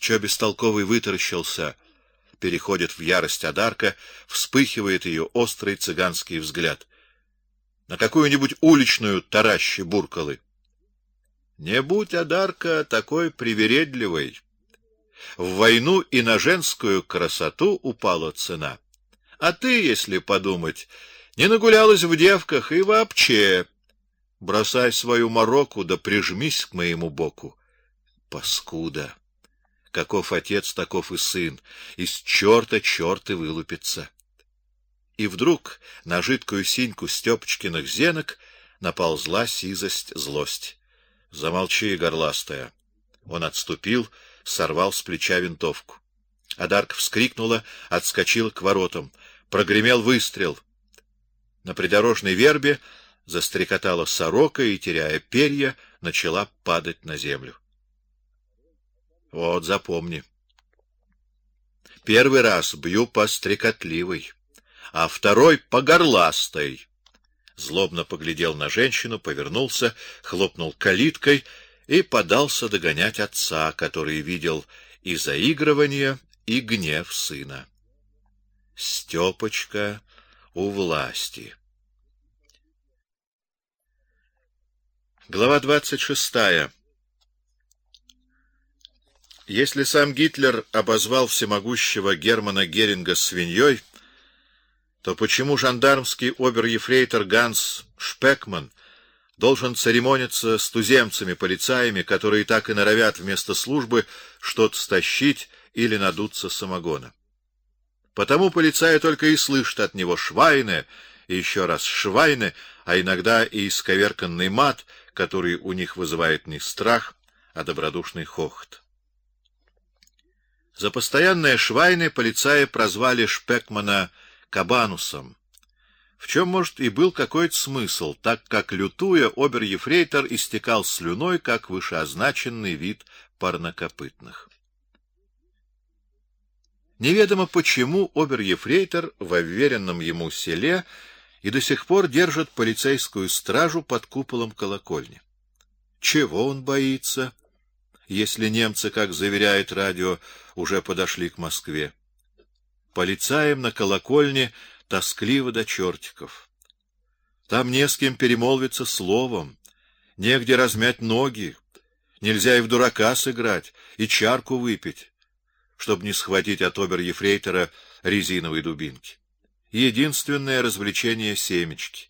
Чё бестолковый вытаращился, переходит в ярость Адарка, вспыхивает ее острый цыганский взгляд. На какую-нибудь уличную таращи буркалы. Не будь Адарка такой привередливой. В войну и на женскую красоту упала цена. А ты, если подумать, не нагулялась в девках и вообще. Бросай свою мороку да прижмись к моему боку. Паскуда. Каков отец, таков и сын. Из черта черт и вылупится. И вдруг на жидкую синьку Стёпочкиных зенок наползла сизость, злость. Замолчи, горластая. Он отступил, сорвал с плеча винтовку. Адарка вскрикнула, отскочила к воротам. Прогремел выстрел. На придорожной вербе застрекотала сорока и, теряя перья, начала падать на землю. Вот запомни. Первый раз бью по стрекотливой, а второй по горластой. Злобно поглядел на женщину, повернулся, хлопнул калиткой и подался догонять отца, который видел и заигрывание, и гнев сына. Стёпочка у власти. Глава двадцать шестая. Если сам Гитлер обозвал всемогущего Германа Геринга свиньей, то почему жандармский обер-ефрейтор Ганс Шпекман должен церемониться с туземцами-полицаями, которые так и норовят вместо службы что-то стащить или надуться самогона? Потому полицаи только и слышат от него швайны и еще раз швайны, а иногда и исковерканный мат, который у них вызывает не страх, а добродушный хохот. За постоянное швайны полицаи прозвали Шпекмана Кабанусом. В чем может, и был какой-то смысл, так как лютуя обер-ефрейтор истекал слюной, как вышеозначенный вид парнокопытных. Неведомо почему обер-ефрейтор в уверенном ему селе и до сих пор держит полицейскую стражу под куполом колокольни. Чего он боится? Если немцы, как заверяет радио, уже подошли к Москве. Полицаем на колокольне тоскливо до чертиков. Там не с кем перемолвиться словом, негде размять ноги, нельзя и в дурака сыграть, и чарку выпить, чтобы не схватить от обер-ефрейтора резиновой дубинки. Единственное развлечение семечки.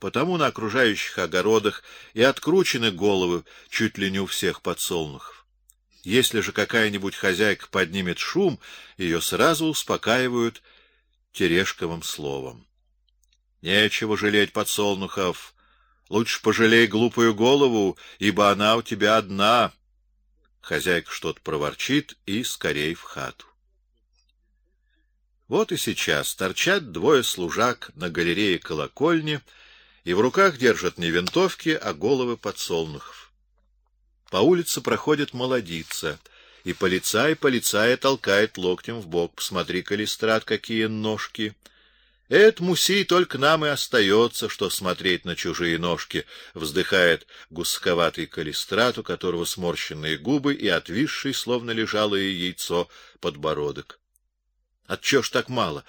Потому на окружающих огородах и откручены головы чуть ли не у всех подсолнухов. Если же какая-нибудь хозяйка поднимет шум, ее сразу успокаивают терешковым словом. Нечего жалеть подсолнухов, лучше пожалей глупую голову, ибо она у тебя одна. Хозяйка что-то проворчит и скорей в хату. Вот и сейчас торчат двое служак на галерее колокольни и в руках держат не винтовки, а головы подсолнухов. По улице проходит молодица, и полицай полицая толкает локтем в бок. Посмотри, Калистрат, какие ножки! Эт муси только нам и остается, что смотреть на чужие ножки, вздыхает гусковатый Калистрат, у которого сморщенные губы и отвисший, словно лежалое яйцо, подбородок. От чего ж так мало?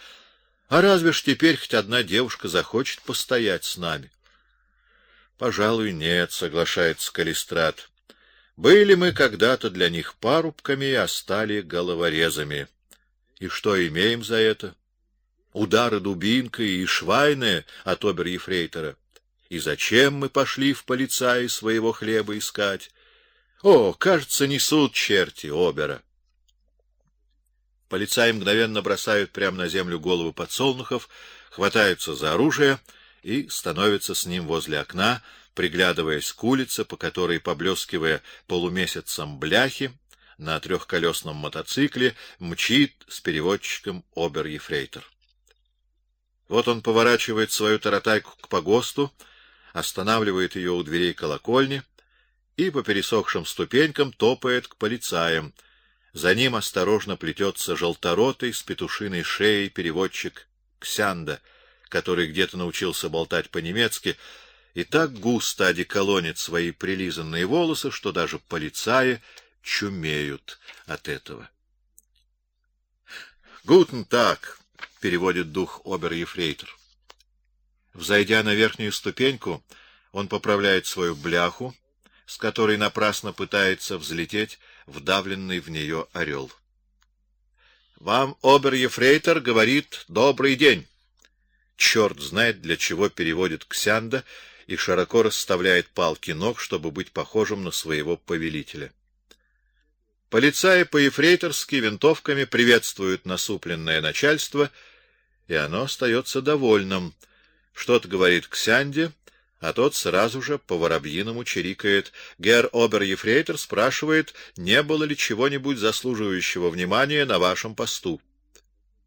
А разве ж теперь хоть одна девушка захочет постоять с нами? Пожалуй, нет, соглашается Калистрат. Были мы когда-то для них парубками, а стали головорезами. И что имеем за это? Удары дубинкой и швайны от обер-ефрейтора. И зачем мы пошли в полицаи своего хлеба искать? О, кажется, несут черти обера. Полицаи мгновенно бросают прямо на землю головы подсолнухов, хватаются за оружие и становятся с ним возле окна, приглядываясь к улице, по которой, поблескивая полумесяцем бляхи, на трехколесном мотоцикле мчит с переводчиком обер-ефрейтор. Вот он поворачивает свою таратайку к погосту, останавливает ее у дверей колокольни и по пересохшим ступенькам топает к полицаям, за ним осторожно плетется желторотый с петушиной шеей переводчик Ксянда, который где-то научился болтать по-немецки и так густо одеколонит свои прилизанные волосы, что даже полицаи чумеют от этого. «Гутен так», — переводит дух обер-ефрейтор. Взойдя на верхнюю ступеньку, он поправляет свою бляху, с которой напрасно пытается взлететь вдавленный в нее орел. Вам обер-ефрейтор говорит «добрый день». Черт знает, для чего переводит Ксянда и широко расставляет палки ног, чтобы быть похожим на своего повелителя. Полицаи по-ефрейторски винтовками приветствуют насупленное начальство, и оно остается довольным. Что-то говорит Ксянде, а тот сразу же по-воробьиному чирикает. Гер обер-ефрейтор спрашивает, не было ли чего-нибудь заслуживающего внимания на вашем посту.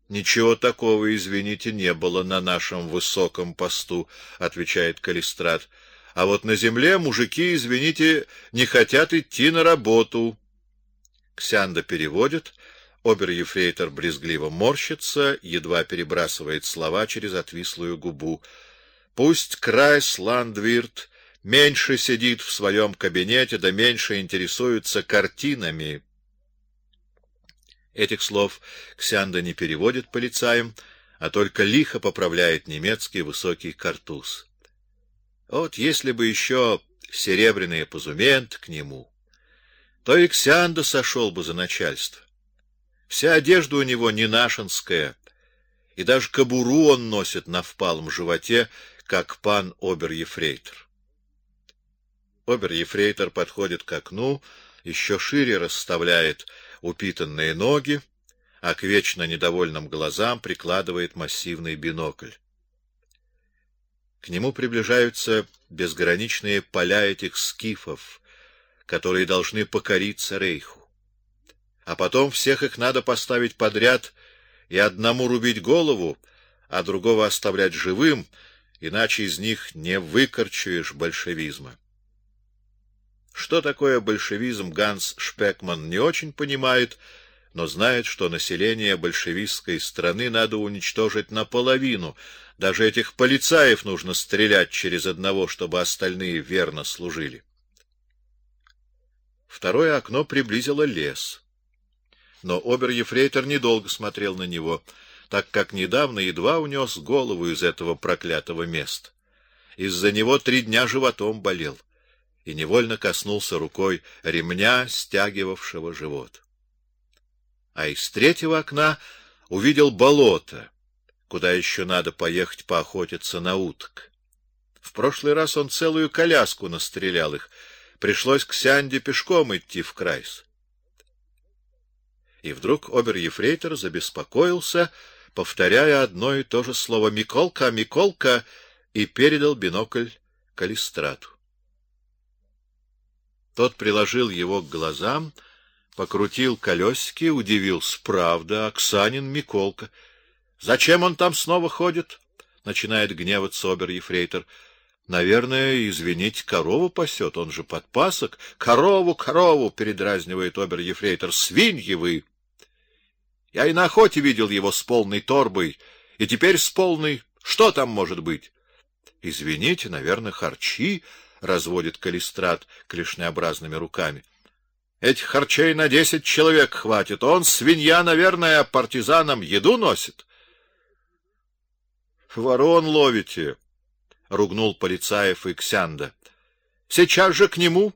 Ничего такого, извините, не было на нашем высоком посту, отвечает Калистрат. А вот на земле мужики, извините, не хотят идти на работу. Ксянда переводит, обер-ефрейтор брезгливо морщится, едва перебрасывает слова через отвислую губу. Пусть Крайс Ландвирт меньше сидит в своем кабинете, да меньше интересуется картинами. Этих слов Ксянда не переводит полицаям, а только лихо поправляет немецкий высокий картуз. Вот если бы еще серебряный позумент к нему то и Ксянда сошел бы за начальство. Вся одежда у него не нашинская, и даже кобуру он носит на впалом животе, как пан обер-ефрейтор. Обер-ефрейтор подходит к окну, еще шире расставляет упитанные ноги, а к вечно недовольным глазам прикладывает массивный бинокль. К нему приближаются безграничные поля этих скифов, которые должны покориться рейху. А потом всех их надо поставить подряд и одному рубить голову, а другого оставлять живым, иначе из них не выкорчуешь большевизма. Что такое большевизм, Ганс Шпекман не очень понимает, но знает, что население большевистской страны надо уничтожить наполовину. Даже этих полицаев нужно стрелять через одного, чтобы остальные верно служили. Второе окно приблизило лес. Но обер-ефрейтор недолго смотрел на него, так как недавно едва унес голову из этого проклятого места. Из-за него три дня животом болел и невольно коснулся рукой ремня, стягивавшего живот. А из третьего окна увидел болото, куда еще надо поехать поохотиться на уток. В прошлый раз он целую коляску настрелял их, Пришлось к Сянде пешком идти в Крайс. И вдруг обер-ефрейтор забеспокоился, повторяя одно и то же слово «Миколка, Миколка» и передал бинокль Калистрату. Тот приложил его к глазам, покрутил колесики, удивился. Правда, Оксанин Миколка. Зачем он там снова ходит? Начинает гневаться обер-ефрейтор. Наверное, извините, корову пасет, он же подпасок. Корову, корову, передразнивает обер-ефрейтор. Свиньи вы! Я и на охоте видел его с полной торбой, и теперь с полной. Что там может быть? Извините, наверное, харчи, разводит Калистрат клешнеобразными руками. Этих харчей на десять человек хватит. Он свинья, наверное, партизанам еду носит. Ворон ловите, ругнул полицаев и Ксянда. Сейчас же к нему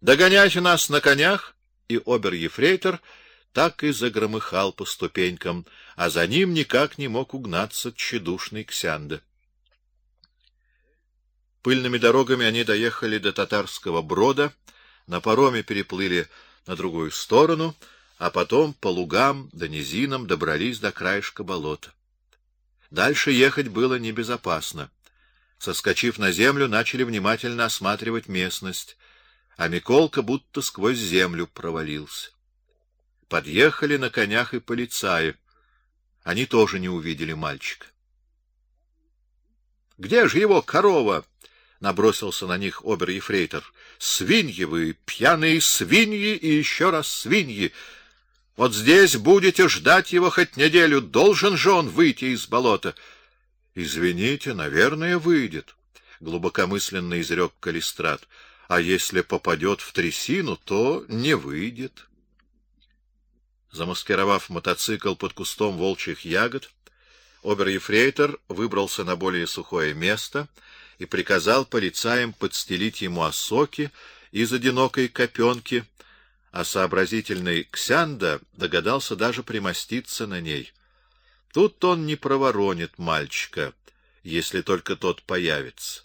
догоняйте нас на конях, и обер-ефрейтор так и загромыхал по ступенькам, а за ним никак не мог угнаться тщедушный Ксянда. Пыльными дорогами они доехали до татарского брода, на пароме переплыли на другую сторону, а потом по лугам до низинам добрались до краешка болота. Дальше ехать было небезопасно соскочив на землю, начали внимательно осматривать местность, а Миколка будто сквозь землю провалился. Подъехали на конях и полицаи. Они тоже не увидели мальчика. Где же его корова? набросился на них обер-ефрейтор. Свиньи вы, пьяные свиньи и еще раз свиньи. Вот здесь будете ждать его хоть неделю, должен же он выйти из болота. Извините, наверное, выйдет, глубокомысленно изрек Калистрат. а если попадет в трясину, то не выйдет. Замаскировав мотоцикл под кустом волчьих ягод, обер-ефрейтор выбрался на более сухое место и приказал полицаям подстелить ему осоки из одинокой копенки, а сообразительный Ксянда догадался даже примоститься на ней. Тут он не проворонит мальчика, если только тот появится.